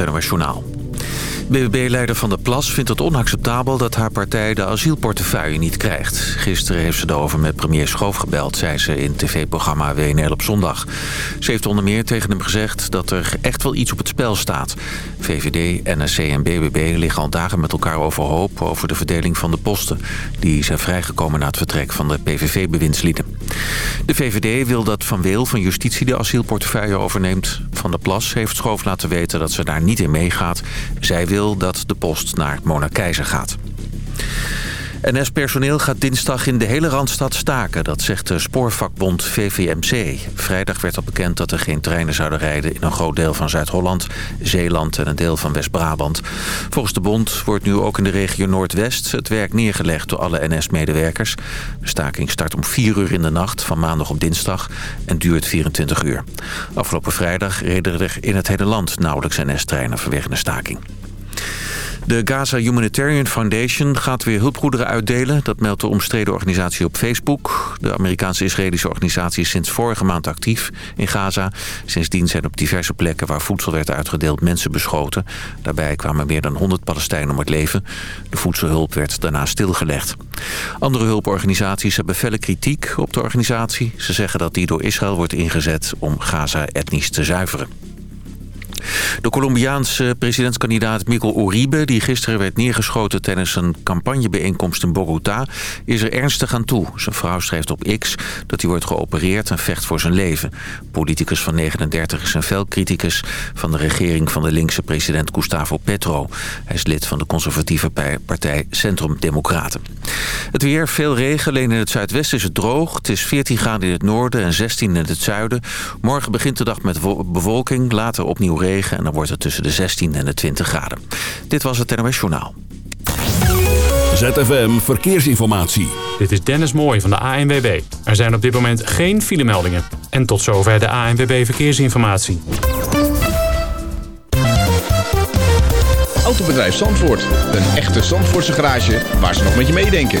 NOS-journaal BBB-leider Van der Plas vindt het onacceptabel dat haar partij de asielportefeuille niet krijgt. Gisteren heeft ze daarover met premier Schoof gebeld, zei ze in tv-programma WNL op zondag. Ze heeft onder meer tegen hem gezegd dat er echt wel iets op het spel staat. VVD, NSC en BBB liggen al dagen met elkaar overhoop over de verdeling van de posten. Die zijn vrijgekomen na het vertrek van de PVV-bewindslieden. De VVD wil dat Van Weel van Justitie de asielportefeuille overneemt. Van der Plas heeft Schoof laten weten dat ze daar niet in meegaat. Zij wil dat de post naar Mona gaat. NS-personeel gaat dinsdag in de hele Randstad staken. Dat zegt de spoorvakbond VVMC. Vrijdag werd al bekend dat er geen treinen zouden rijden... in een groot deel van Zuid-Holland, Zeeland en een deel van West-Brabant. Volgens de bond wordt nu ook in de regio Noordwest... het werk neergelegd door alle NS-medewerkers. De staking start om 4 uur in de nacht van maandag op dinsdag... en duurt 24 uur. Afgelopen vrijdag reden er in het hele land nauwelijks NS-treinen vanwege de staking. De Gaza Humanitarian Foundation gaat weer hulpgoederen uitdelen. Dat meldt de omstreden organisatie op Facebook. De Amerikaanse-Israëlische organisatie is sinds vorige maand actief in Gaza. Sindsdien zijn op diverse plekken waar voedsel werd uitgedeeld mensen beschoten. Daarbij kwamen meer dan 100 Palestijnen om het leven. De voedselhulp werd daarna stilgelegd. Andere hulporganisaties hebben felle kritiek op de organisatie. Ze zeggen dat die door Israël wordt ingezet om Gaza etnisch te zuiveren. De Colombiaanse presidentskandidaat Miguel Uribe... die gisteren werd neergeschoten tijdens een campagnebijeenkomst in Bogota... is er ernstig aan toe. Zijn vrouw schrijft op X dat hij wordt geopereerd en vecht voor zijn leven. Politicus van 39 is een felcriticus van de regering van de linkse president Gustavo Petro. Hij is lid van de conservatieve partij Centrum Democraten. Het weer, veel regen, alleen in het zuidwesten is het droog. Het is 14 graden in het noorden en 16 in het zuiden. Morgen begint de dag met bewolking, later opnieuw regen en dan wordt het tussen de 16 en de 20 graden. Dit was het NOS Journaal. ZFM Verkeersinformatie. Dit is Dennis Mooij van de ANWB. Er zijn op dit moment geen filemeldingen. En tot zover de ANWB Verkeersinformatie. Autobedrijf Zandvoort. Een echte Zandvoortse garage waar ze nog met je meedenken.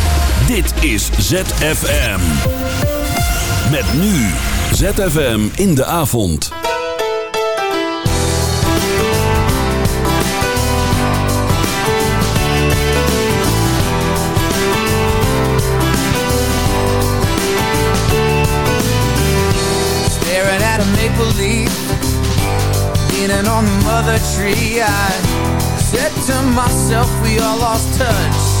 Dit is ZFM. Met nu ZFM in de avond. Staring at a maple leaf Leaning on the mother tree I said to myself we all lost touch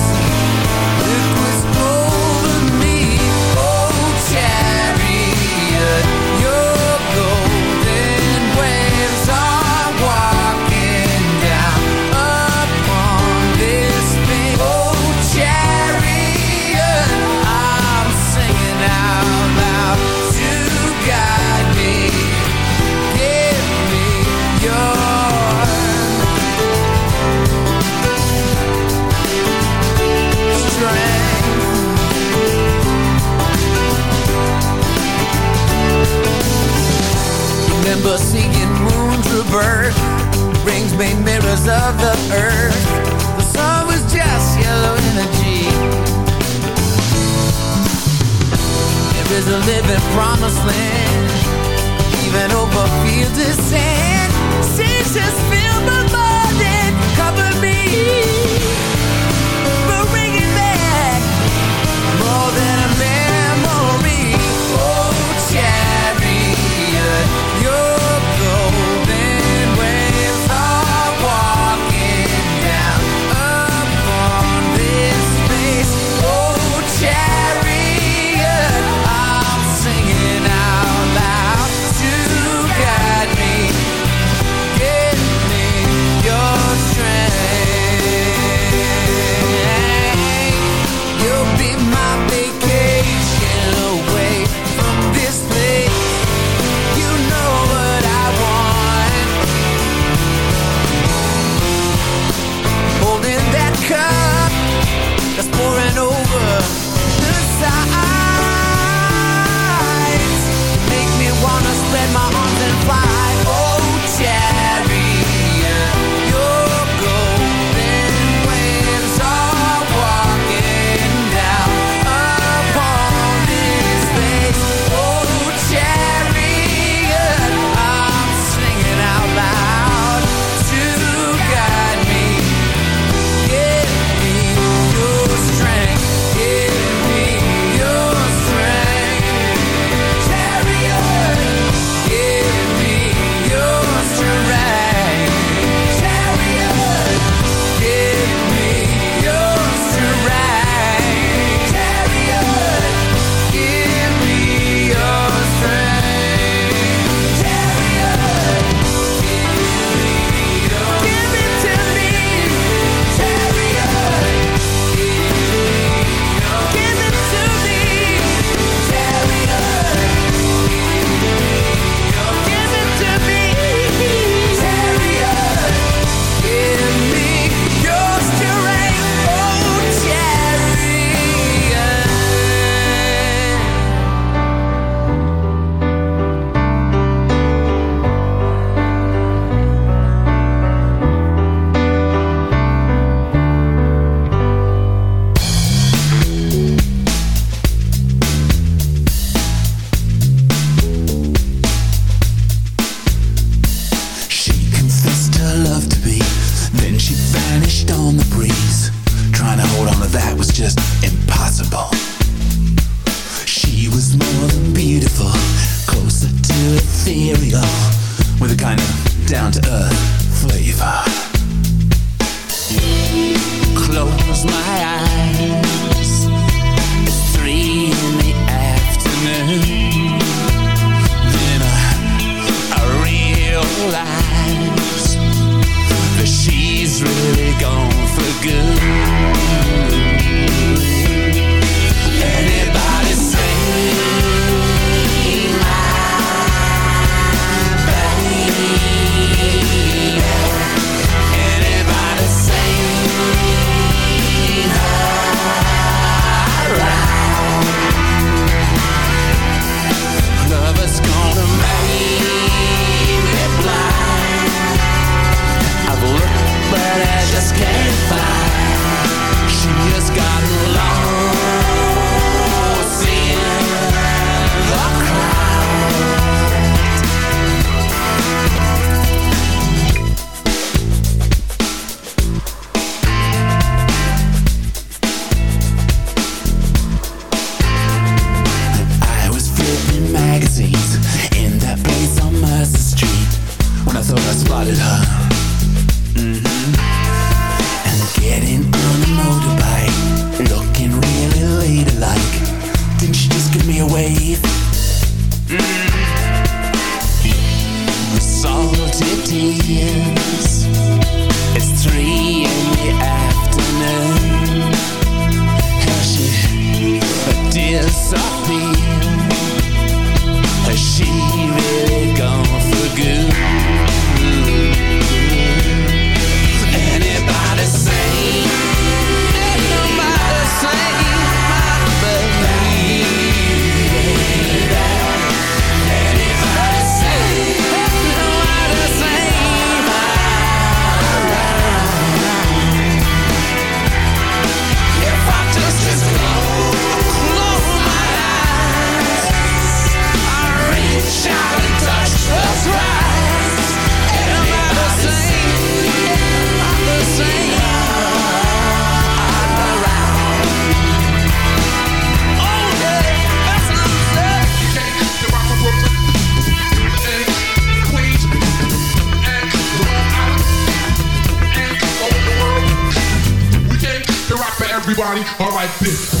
Alright, bitch.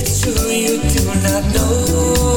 it's true you do not know.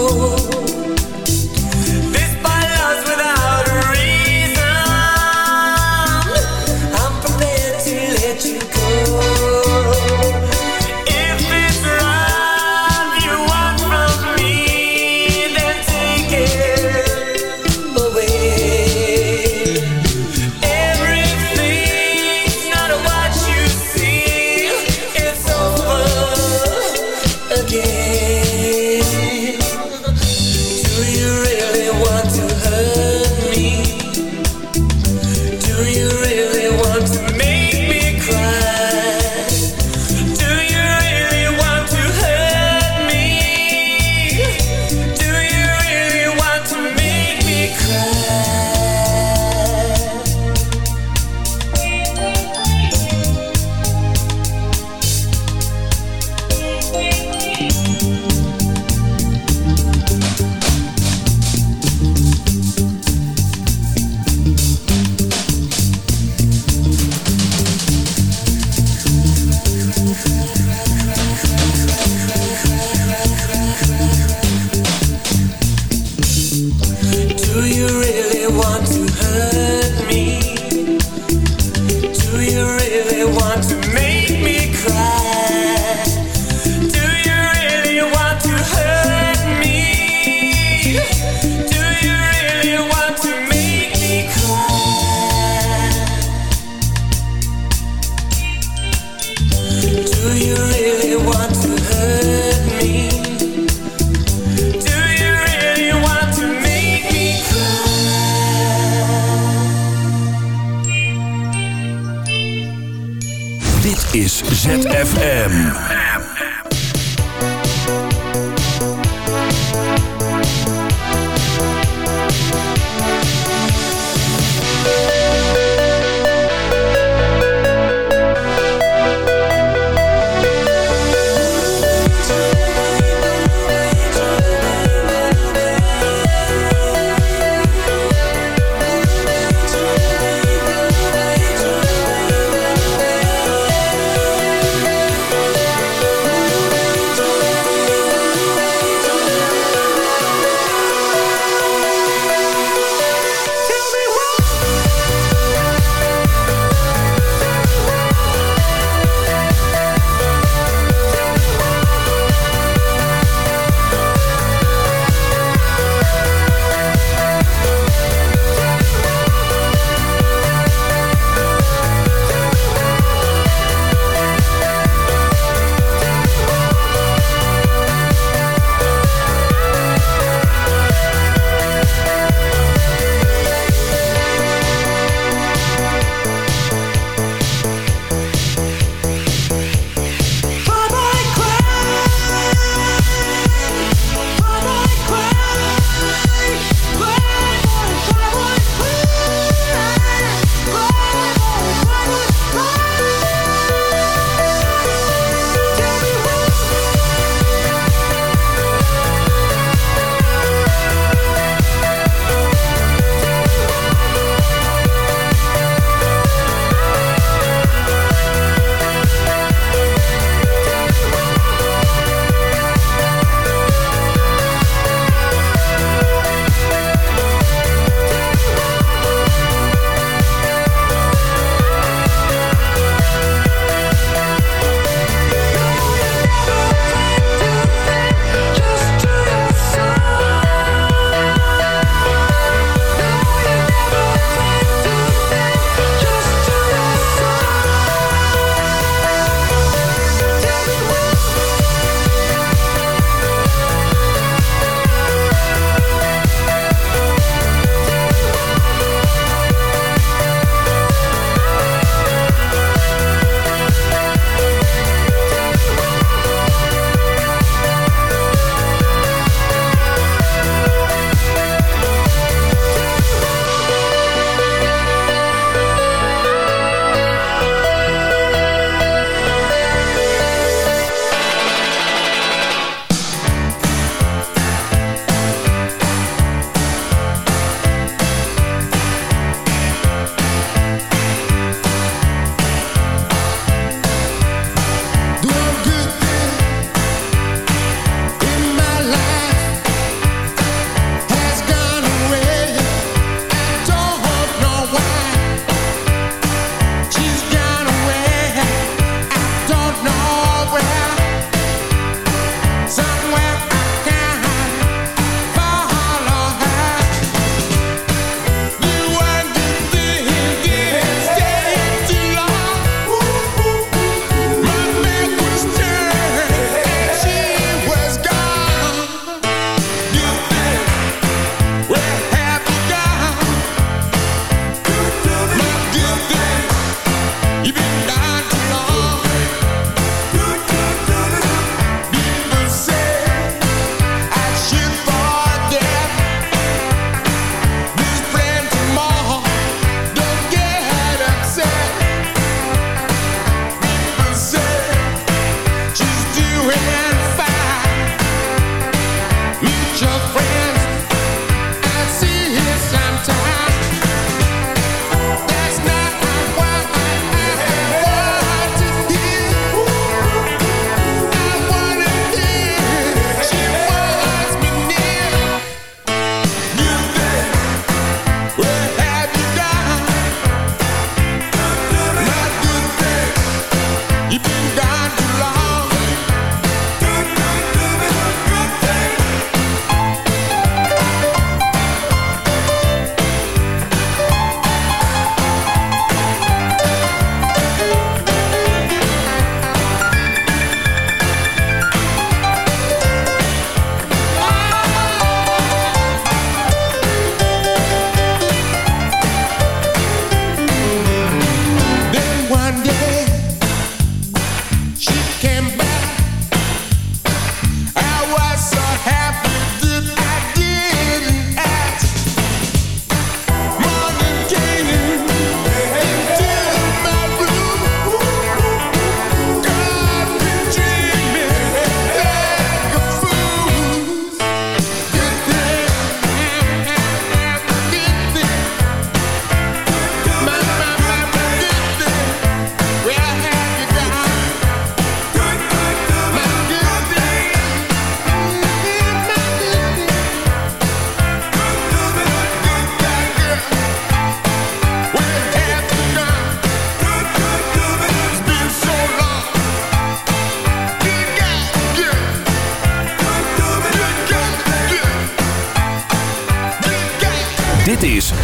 is ZFM.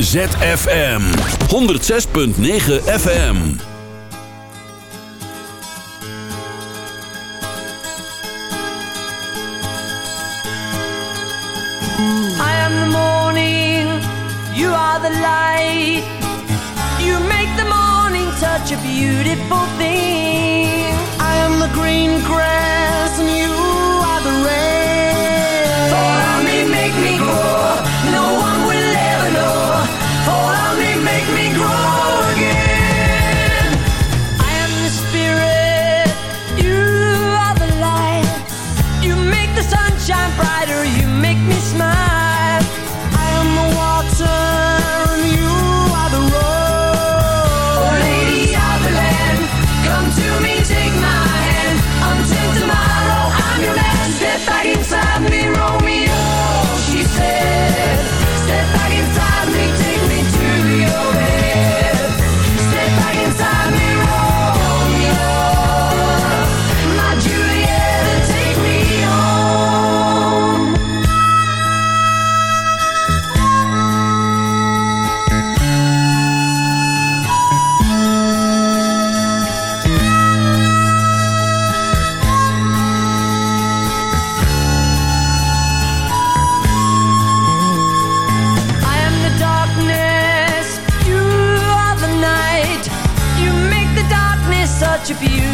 ZFM 106.9 FM. the light. You make the morning touch a beautiful thing. I am the green grass and you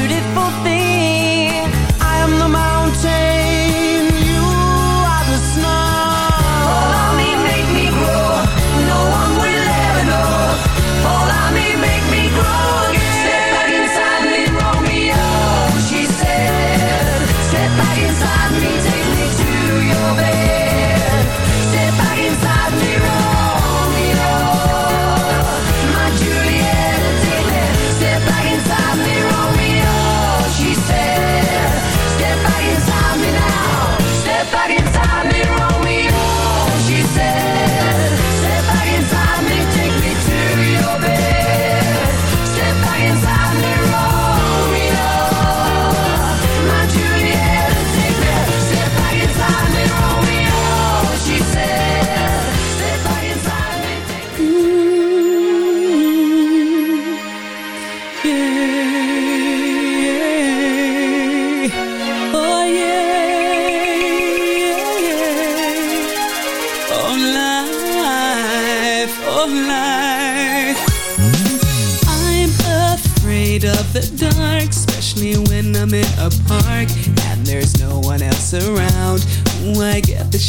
beautiful thing.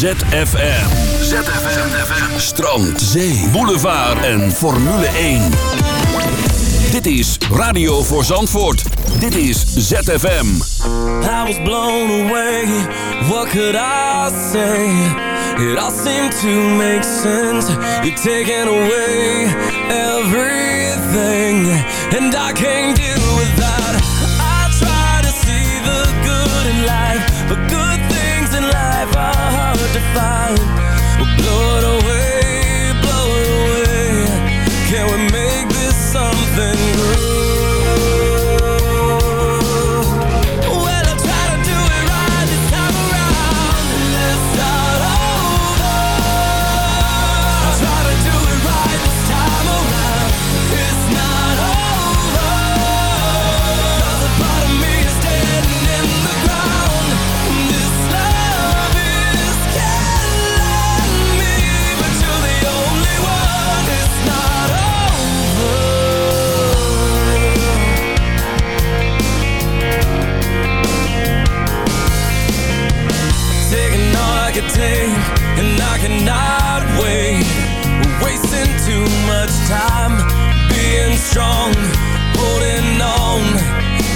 ZFM. ZFM. Strand, zee, boulevard en Formule 1. Dit is Radio voor Zandvoort. Dit is ZFM. I was blown away. What could I say? It all seemed to make sense. You're taking away everything. And I can't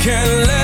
can't let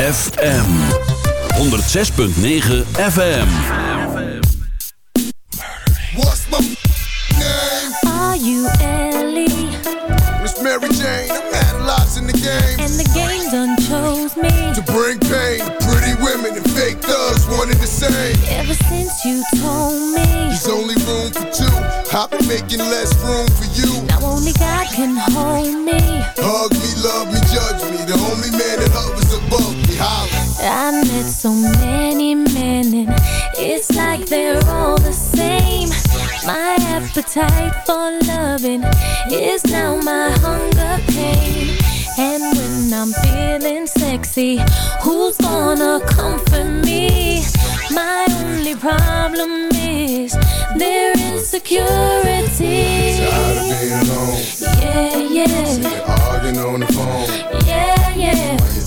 ZFM 106.9 FM. What's my name? Are you Ellie? Miss Mary Jane. I'm had lots in the game. And the game done chose me. To bring pain, pretty women and fake thugs, one and the same. Ever since you told me. There's only room for two. I've been making less room for you. Now only God can hold me. Hug me, love me, judge me. The only man that I met so many men and it's like they're all the same. My appetite for loving is now my hunger pain. And when I'm feeling sexy, who's gonna comfort me? My only problem is their insecurity. Tired of being alone. Yeah, yeah, Arguing on the phone.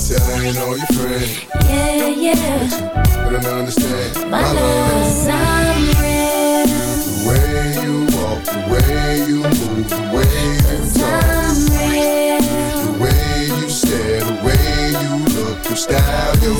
Why you telling all your friends? yeah, yeah. But I don't understand. My love's I'm real. The way you walk, the way you move, the way you talk, I'm real. the way you stare, the way you look, your style, your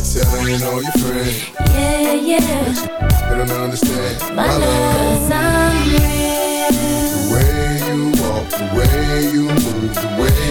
Telling all your friends? yeah, yeah. They don't understand My love's I'm real. The way you walk, the way you move, the way